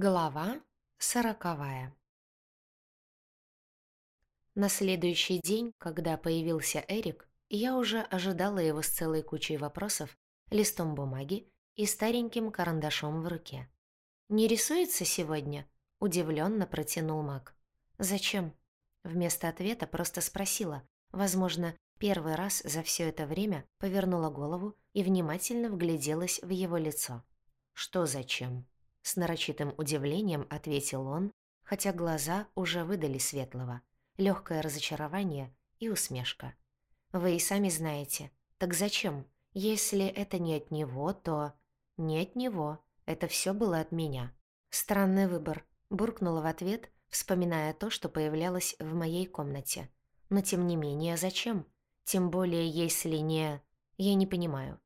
Глава сороковая На следующий день, когда появился Эрик, я уже ожидала его с целой кучей вопросов, листом бумаги и стареньким карандашом в руке. «Не рисуется сегодня?» – удивленно протянул маг. «Зачем?» Вместо ответа просто спросила. Возможно, первый раз за все это время повернула голову и внимательно вгляделась в его лицо. «Что зачем?» С нарочитым удивлением ответил он, хотя глаза уже выдали светлого. Легкое разочарование и усмешка. «Вы и сами знаете. Так зачем? Если это не от него, то...» «Не от него. Это все было от меня». «Странный выбор», — буркнула в ответ, вспоминая то, что появлялось в моей комнате. «Но тем не менее, зачем? Тем более, если не... Я не понимаю».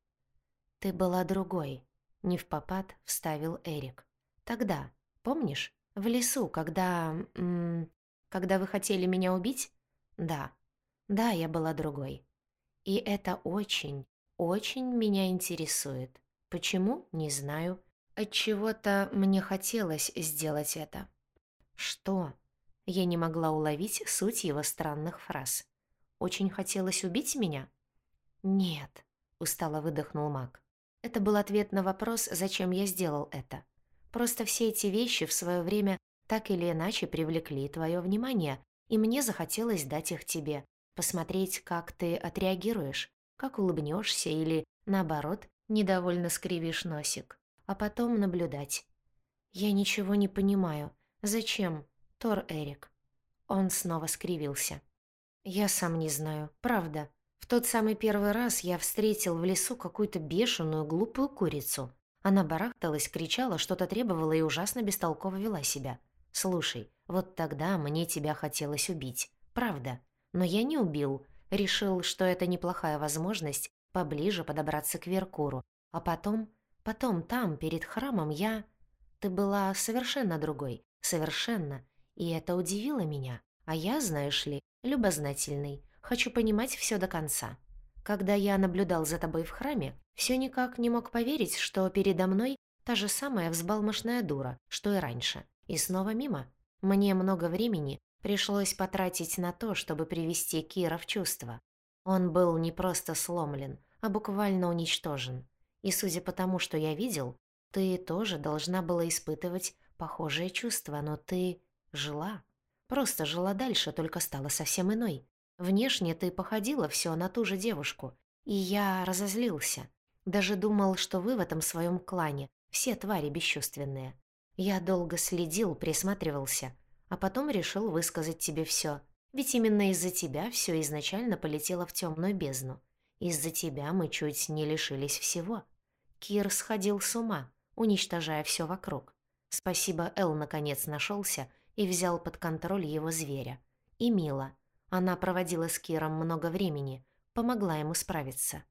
«Ты была другой», — не в попад вставил Эрик. Тогда, помнишь, в лесу, когда... М -м, когда вы хотели меня убить? Да. Да, я была другой. И это очень, очень меня интересует. Почему? Не знаю. От чего-то мне хотелось сделать это. Что? Я не могла уловить суть его странных фраз. Очень хотелось убить меня? Нет, устало выдохнул Мак. Это был ответ на вопрос, зачем я сделал это. Просто все эти вещи в свое время так или иначе привлекли твое внимание, и мне захотелось дать их тебе, посмотреть, как ты отреагируешь, как улыбнешься или, наоборот, недовольно скривишь носик, а потом наблюдать. «Я ничего не понимаю. Зачем, Тор Эрик?» Он снова скривился. «Я сам не знаю. Правда. В тот самый первый раз я встретил в лесу какую-то бешеную глупую курицу. Она барахталась, кричала, что-то требовала и ужасно бестолково вела себя. «Слушай, вот тогда мне тебя хотелось убить. Правда. Но я не убил. Решил, что это неплохая возможность поближе подобраться к Веркуру. А потом... Потом там, перед храмом, я... Ты была совершенно другой. Совершенно. И это удивило меня. А я, знаешь ли, любознательный. Хочу понимать все до конца. Когда я наблюдал за тобой в храме, все никак не мог поверить, что передо мной та же самая взбалмошная дура, что и раньше. И снова мимо. Мне много времени пришлось потратить на то, чтобы привести Кира в чувство. Он был не просто сломлен, а буквально уничтожен. И судя по тому, что я видел, ты тоже должна была испытывать похожие чувства, но ты жила. Просто жила дальше, только стала совсем иной. Внешне ты походила все на ту же девушку, и я разозлился. Даже думал, что вы в этом своем клане, все твари бесчувственные. Я долго следил, присматривался, а потом решил высказать тебе все. Ведь именно из-за тебя все изначально полетело в темную бездну. Из-за тебя мы чуть не лишились всего. Кир сходил с ума, уничтожая все вокруг. Спасибо, Эл наконец нашелся и взял под контроль его зверя. И Мила. Она проводила с Киром много времени, помогла ему справиться.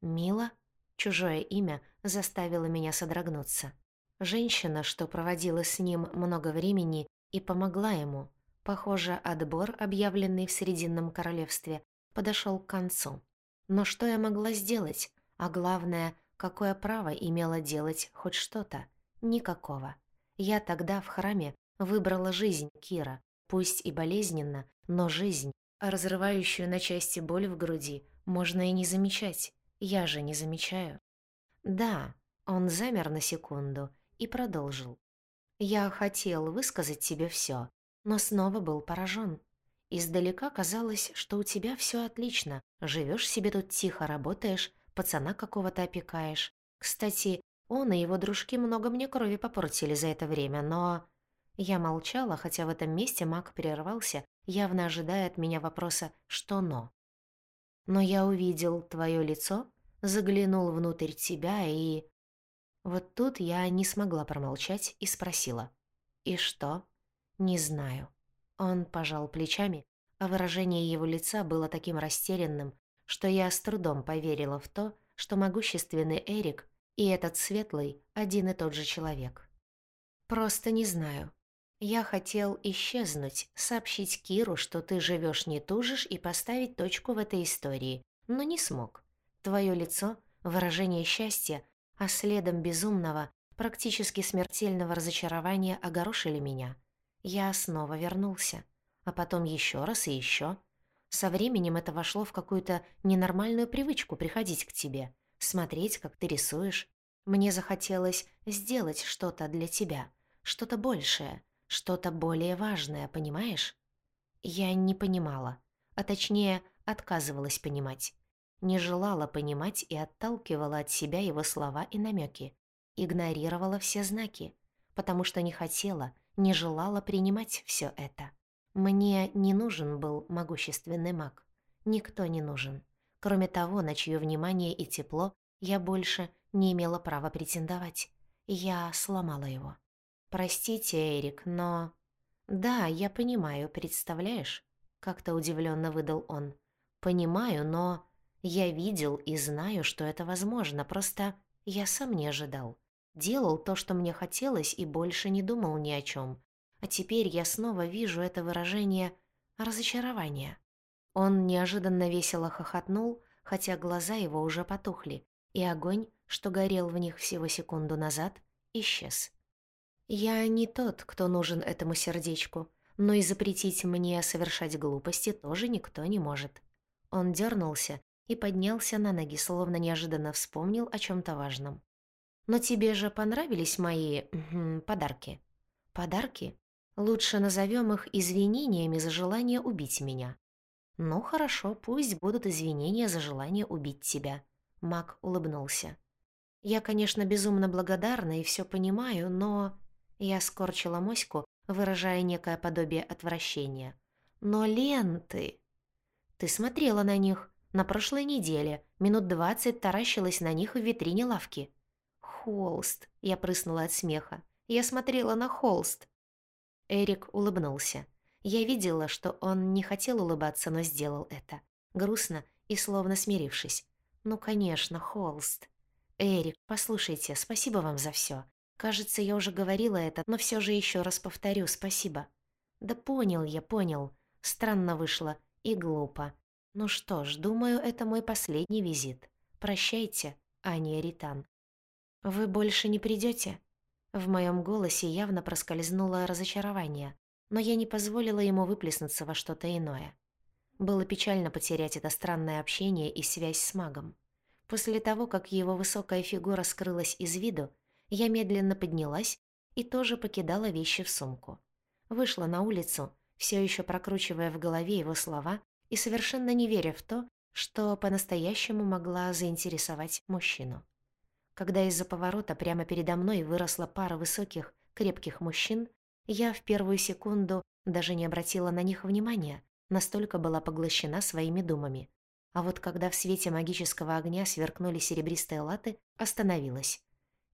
Мила? Чужое имя заставило меня содрогнуться. Женщина, что проводила с ним много времени и помогла ему. Похоже, отбор, объявленный в Срединном Королевстве, подошел к концу. Но что я могла сделать? А главное, какое право имела делать хоть что-то? Никакого. Я тогда в храме выбрала жизнь Кира, пусть и болезненно, но жизнь, а разрывающую на части боль в груди можно и не замечать. Я же не замечаю. Да, он замер на секунду и продолжил. Я хотел высказать тебе все, но снова был поражен. Издалека казалось, что у тебя все отлично. Живешь себе тут тихо, работаешь, пацана какого-то опекаешь. Кстати, он и его дружки много мне крови попортили за это время, но... Я молчала, хотя в этом месте маг прервался, явно ожидая от меня вопроса «что но?». Но я увидел твое лицо, заглянул внутрь тебя и... Вот тут я не смогла промолчать и спросила. «И что?» «Не знаю». Он пожал плечами, а выражение его лица было таким растерянным, что я с трудом поверила в то, что могущественный Эрик и этот светлый один и тот же человек. «Просто не знаю. Я хотел исчезнуть, сообщить Киру, что ты живешь не тужишь и поставить точку в этой истории, но не смог. Твое лицо, выражение счастья, а следом безумного, практически смертельного разочарования огорошили меня. Я снова вернулся, а потом еще раз и еще. Со временем это вошло в какую-то ненормальную привычку приходить к тебе, смотреть, как ты рисуешь. Мне захотелось сделать что-то для тебя, что-то большее, что-то более важное, понимаешь? Я не понимала, а точнее отказывалась понимать. Не желала понимать и отталкивала от себя его слова и намеки. Игнорировала все знаки, потому что не хотела, не желала принимать все это. Мне не нужен был могущественный маг. Никто не нужен. Кроме того, на чье внимание и тепло я больше не имела права претендовать. Я сломала его. «Простите, Эрик, но...» «Да, я понимаю, представляешь?» Как-то удивленно выдал он. «Понимаю, но...» «Я видел и знаю, что это возможно, просто я сам не ожидал. Делал то, что мне хотелось, и больше не думал ни о чем. А теперь я снова вижу это выражение разочарования». Он неожиданно весело хохотнул, хотя глаза его уже потухли, и огонь, что горел в них всего секунду назад, исчез. «Я не тот, кто нужен этому сердечку, но и запретить мне совершать глупости тоже никто не может». Он дернулся и поднялся на ноги, словно неожиданно вспомнил о чем то важном. «Но тебе же понравились мои... подарки?» «Подарки? Лучше назовем их извинениями за желание убить меня». «Ну хорошо, пусть будут извинения за желание убить тебя», — Мак улыбнулся. «Я, конечно, безумно благодарна и все понимаю, но...» Я скорчила моську, выражая некое подобие отвращения. «Но ленты...» «Ты смотрела на них. На прошлой неделе. Минут двадцать таращилась на них в витрине лавки». «Холст!» — я прыснула от смеха. «Я смотрела на холст!» Эрик улыбнулся. Я видела, что он не хотел улыбаться, но сделал это. Грустно и словно смирившись. «Ну, конечно, холст!» «Эрик, послушайте, спасибо вам за все. Кажется, я уже говорила это, но все же еще раз повторю спасибо. Да понял я, понял. Странно вышло и глупо. Ну что ж, думаю, это мой последний визит. Прощайте, Аня Ритан. Вы больше не придете? В моем голосе явно проскользнуло разочарование, но я не позволила ему выплеснуться во что-то иное. Было печально потерять это странное общение и связь с магом. После того, как его высокая фигура скрылась из виду, я медленно поднялась и тоже покидала вещи в сумку. Вышла на улицу, все еще прокручивая в голове его слова и совершенно не веря в то, что по-настоящему могла заинтересовать мужчину. Когда из-за поворота прямо передо мной выросла пара высоких, крепких мужчин, я в первую секунду даже не обратила на них внимания, настолько была поглощена своими думами. А вот когда в свете магического огня сверкнули серебристые латы, остановилась.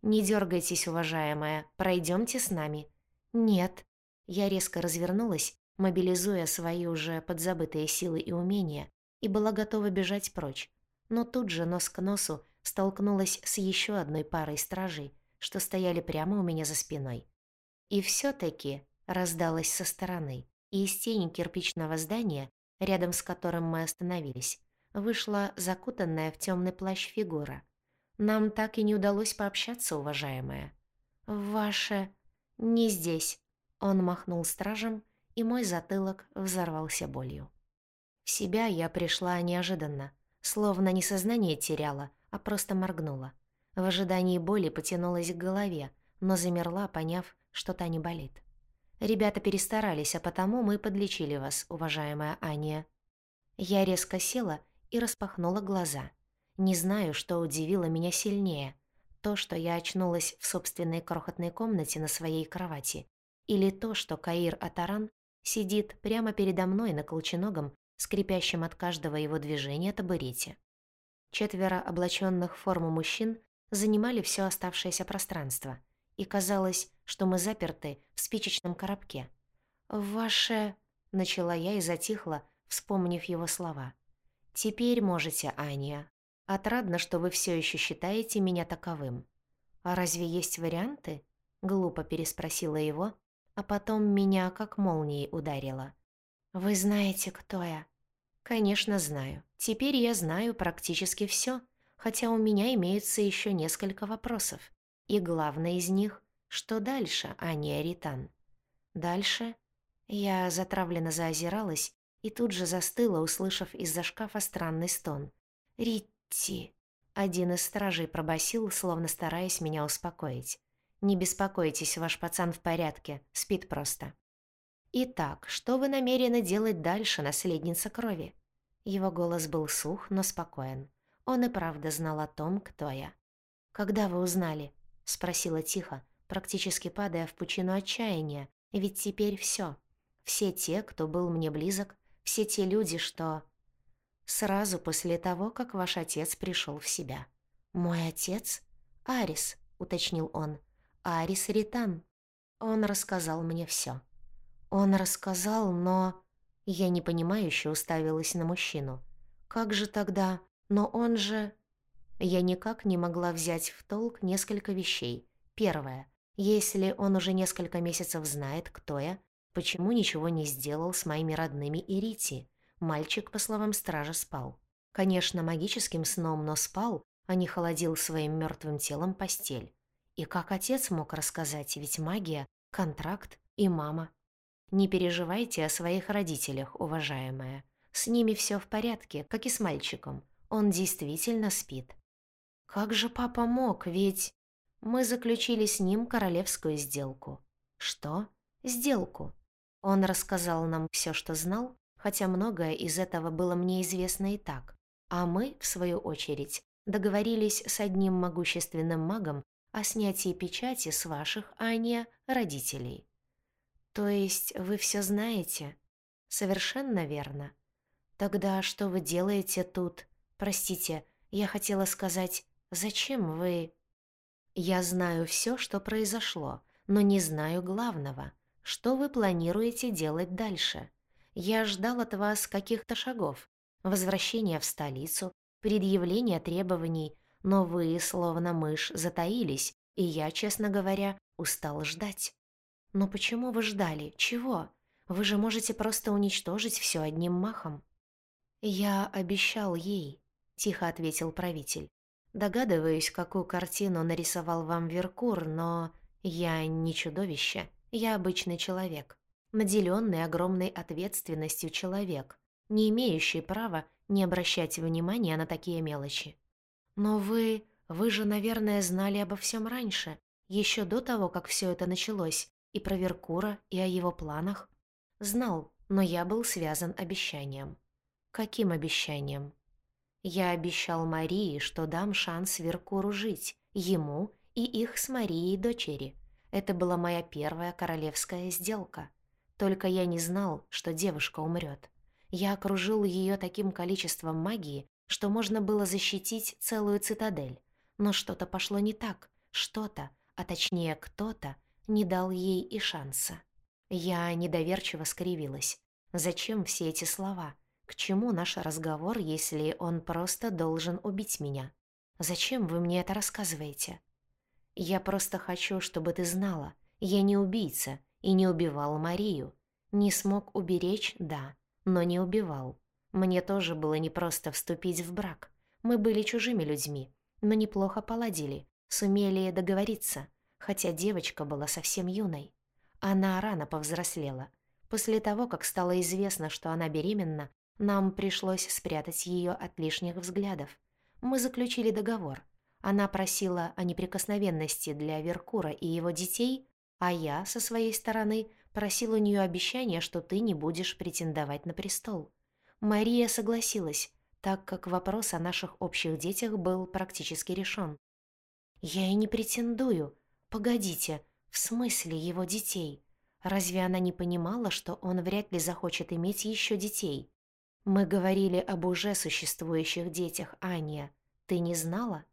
«Не дергайтесь, уважаемая, пройдемте с нами». «Нет». Я резко развернулась, мобилизуя свои уже подзабытые силы и умения, и была готова бежать прочь. Но тут же нос к носу столкнулась с еще одной парой стражей, что стояли прямо у меня за спиной. И все таки раздалось со стороны, и из тени кирпичного здания, рядом с которым мы остановились, вышла закутанная в темный плащ фигура — нам так и не удалось пообщаться, уважаемая. Ваше... Не здесь. Он махнул стражем, и мой затылок взорвался болью. В себя я пришла неожиданно, словно не сознание теряла, а просто моргнула. В ожидании боли потянулась к голове, но замерла, поняв, что та не болит. Ребята перестарались, а потому мы подлечили вас, уважаемая Аня. Я резко села и распахнула глаза — не знаю, что удивило меня сильнее. То, что я очнулась в собственной крохотной комнате на своей кровати. Или то, что Каир Атаран сидит прямо передо мной на колченогом, скрипящем от каждого его движения табурете. Четверо облаченных в форму мужчин занимали все оставшееся пространство, и казалось, что мы заперты в спичечном коробке. «Ваше...» — начала я и затихла, вспомнив его слова. «Теперь можете, Аня, Отрадно, что вы все еще считаете меня таковым. А разве есть варианты? Глупо переспросила его, а потом меня как молнией ударило. Вы знаете, кто я? Конечно, знаю. Теперь я знаю практически все, хотя у меня имеются еще несколько вопросов. И главное из них, что дальше, а не Аритан. Дальше я затравленно заозиралась и тут же застыла, услышав из-за шкафа странный стон. «Ритти!» Один из стражей пробасил, словно стараясь меня успокоить. «Не беспокойтесь, ваш пацан в порядке, спит просто». «Итак, что вы намерены делать дальше, наследница крови?» Его голос был сух, но спокоен. Он и правда знал о том, кто я. «Когда вы узнали?» — спросила тихо, практически падая в пучину отчаяния, ведь теперь все. Все те, кто был мне близок, все те люди, что... Сразу после того, как ваш отец пришел в себя. «Мой отец?» «Арис», — уточнил он. «Арис Ритан». Он рассказал мне все. Он рассказал, но... Я непонимающе уставилась на мужчину. «Как же тогда? Но он же...» Я никак не могла взять в толк несколько вещей. Первое. Если он уже несколько месяцев знает, кто я, почему ничего не сделал с моими родными и Рити? Мальчик, по словам стража, спал. Конечно, магическим сном, но спал, а не холодил своим мертвым телом постель. И как отец мог рассказать, ведь магия, контракт и мама. Не переживайте о своих родителях, уважаемая. С ними все в порядке, как и с мальчиком. Он действительно спит. Как же папа мог, ведь... Мы заключили с ним королевскую сделку. Что? Сделку. Он рассказал нам все, что знал, хотя многое из этого было мне известно и так. А мы, в свою очередь, договорились с одним могущественным магом о снятии печати с ваших, а не родителей. То есть вы все знаете? Совершенно верно. Тогда что вы делаете тут? Простите, я хотела сказать, зачем вы... Я знаю все, что произошло, но не знаю главного. Что вы планируете делать дальше? Я ждал от вас каких-то шагов. Возвращения в столицу, предъявления требований, но вы, словно мышь, затаились, и я, честно говоря, устал ждать. Но почему вы ждали? Чего? Вы же можете просто уничтожить все одним махом. Я обещал ей, тихо ответил правитель. Догадываюсь, какую картину нарисовал вам Веркур, но я не чудовище, я обычный человек наделенный огромной ответственностью человек, не имеющий права не обращать внимания на такие мелочи. Но вы... вы же, наверное, знали обо всем раньше, еще до того, как все это началось, и про Веркура, и о его планах. Знал, но я был связан обещанием. Каким обещанием? Я обещал Марии, что дам шанс Веркуру жить, ему и их с Марией дочери. Это была моя первая королевская сделка — только я не знал, что девушка умрет. Я окружил ее таким количеством магии, что можно было защитить целую цитадель. Но что-то пошло не так. Что-то, а точнее кто-то, не дал ей и шанса. Я недоверчиво скривилась. Зачем все эти слова? К чему наш разговор, если он просто должен убить меня? Зачем вы мне это рассказываете? Я просто хочу, чтобы ты знала. Я не убийца, и не убивал Марию. Не смог уберечь, да, но не убивал. Мне тоже было непросто вступить в брак. Мы были чужими людьми, но неплохо поладили, сумели договориться, хотя девочка была совсем юной. Она рано повзрослела. После того, как стало известно, что она беременна, нам пришлось спрятать ее от лишних взглядов. Мы заключили договор. Она просила о неприкосновенности для Веркура и его детей, а я, со своей стороны, просил у нее обещания, что ты не будешь претендовать на престол. Мария согласилась, так как вопрос о наших общих детях был практически решен. «Я и не претендую. Погодите, в смысле его детей? Разве она не понимала, что он вряд ли захочет иметь еще детей? Мы говорили об уже существующих детях, Аня. Ты не знала?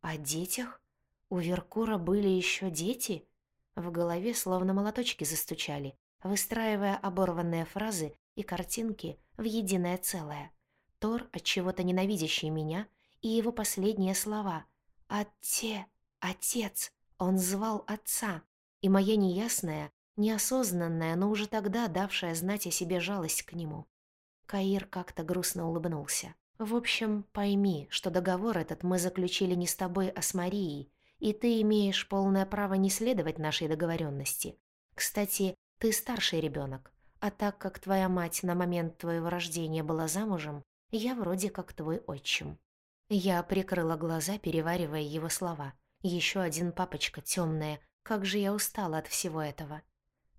О детях? У Веркура были еще дети?» В голове словно молоточки застучали, выстраивая оборванные фразы и картинки в единое целое. Тор, от чего-то ненавидящий меня, и его последние слова «Отте! Отец!» Он звал отца, и моя неясная, неосознанная, но уже тогда давшая знать о себе жалость к нему. Каир как-то грустно улыбнулся. «В общем, пойми, что договор этот мы заключили не с тобой, а с Марией, и ты имеешь полное право не следовать нашей договоренности. Кстати, ты старший ребенок, а так как твоя мать на момент твоего рождения была замужем, я вроде как твой отчим». Я прикрыла глаза, переваривая его слова. Еще один папочка темная, как же я устала от всего этого.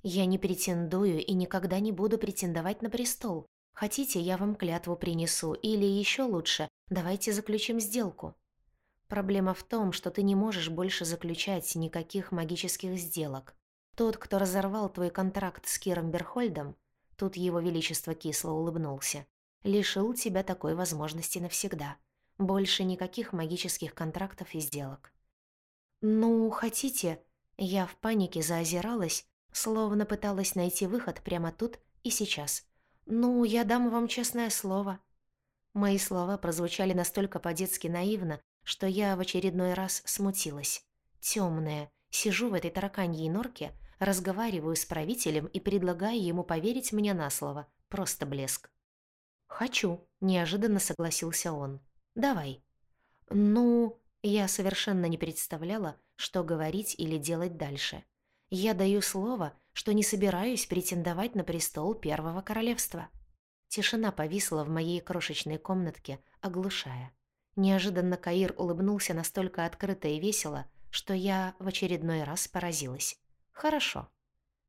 Я не претендую и никогда не буду претендовать на престол. Хотите, я вам клятву принесу, или еще лучше, давайте заключим сделку. Проблема в том, что ты не можешь больше заключать никаких магических сделок. Тот, кто разорвал твой контракт с Киром Берхольдом, тут его величество кисло улыбнулся, лишил тебя такой возможности навсегда. Больше никаких магических контрактов и сделок. «Ну, хотите?» Я в панике заозиралась, словно пыталась найти выход прямо тут и сейчас. «Ну, я дам вам честное слово». Мои слова прозвучали настолько по-детски наивно, что я в очередной раз смутилась. Тёмная, сижу в этой тараканьей норке, разговариваю с правителем и предлагаю ему поверить мне на слово. Просто блеск. «Хочу», — неожиданно согласился он. «Давай». «Ну...» Я совершенно не представляла, что говорить или делать дальше. Я даю слово, что не собираюсь претендовать на престол Первого Королевства. Тишина повисла в моей крошечной комнатке, оглушая. Неожиданно Каир улыбнулся настолько открыто и весело, что я в очередной раз поразилась. «Хорошо».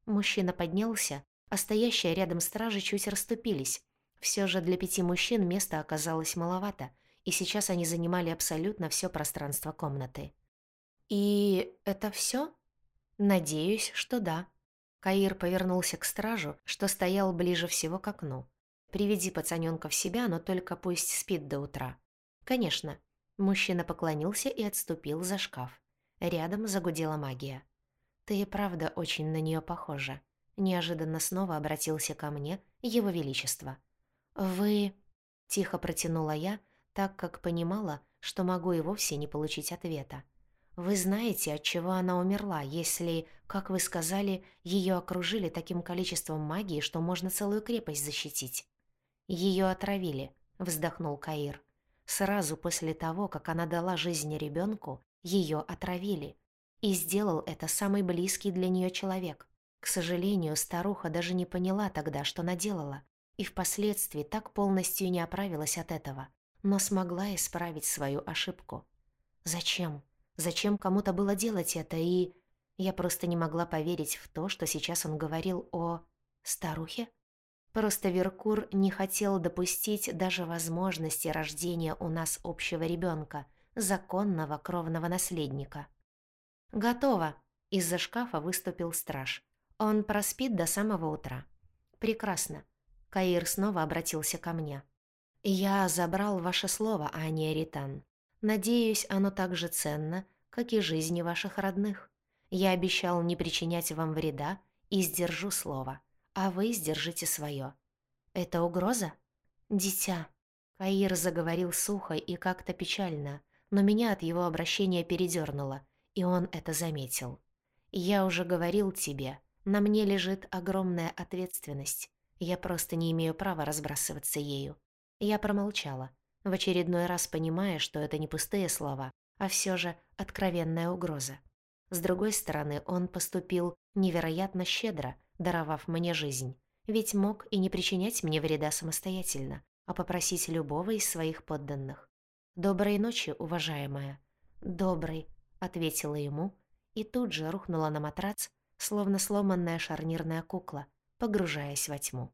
Мужчина поднялся, а стоящие рядом стражи чуть расступились. Все же для пяти мужчин места оказалось маловато, и сейчас они занимали абсолютно все пространство комнаты. «И это все? «Надеюсь, что да». Каир повернулся к стражу, что стоял ближе всего к окну. «Приведи пацанёнка в себя, но только пусть спит до утра». «Конечно». Мужчина поклонился и отступил за шкаф. Рядом загудела магия. «Ты и правда очень на нее похожа». Неожиданно снова обратился ко мне Его Величество. «Вы...» — тихо протянула я, так как понимала, что могу и вовсе не получить ответа. Вы знаете, от чего она умерла, если, как вы сказали, ее окружили таким количеством магии, что можно целую крепость защитить? Ее отравили, вздохнул Каир. Сразу после того, как она дала жизнь ребенку, ее отравили. И сделал это самый близкий для нее человек. К сожалению, старуха даже не поняла тогда, что наделала, и впоследствии так полностью не оправилась от этого но смогла исправить свою ошибку. Зачем? Зачем кому-то было делать это, и... Я просто не могла поверить в то, что сейчас он говорил о... старухе? Просто Веркур не хотел допустить даже возможности рождения у нас общего ребенка, законного кровного наследника. «Готово!» — из-за шкафа выступил страж. «Он проспит до самого утра». «Прекрасно». Каир снова обратился ко мне. «Я забрал ваше слово, Ани Ритан. Надеюсь, оно так же ценно, как и жизни ваших родных. Я обещал не причинять вам вреда и сдержу слово, а вы сдержите свое. Это угроза? Дитя». Каир заговорил сухо и как-то печально, но меня от его обращения передернуло, и он это заметил. «Я уже говорил тебе, на мне лежит огромная ответственность. Я просто не имею права разбрасываться ею. Я промолчала, в очередной раз понимая, что это не пустые слова, а все же откровенная угроза. С другой стороны, он поступил невероятно щедро, даровав мне жизнь, ведь мог и не причинять мне вреда самостоятельно, а попросить любого из своих подданных. «Доброй ночи, уважаемая». «Доброй», — ответила ему, и тут же рухнула на матрац, словно сломанная шарнирная кукла, погружаясь во тьму.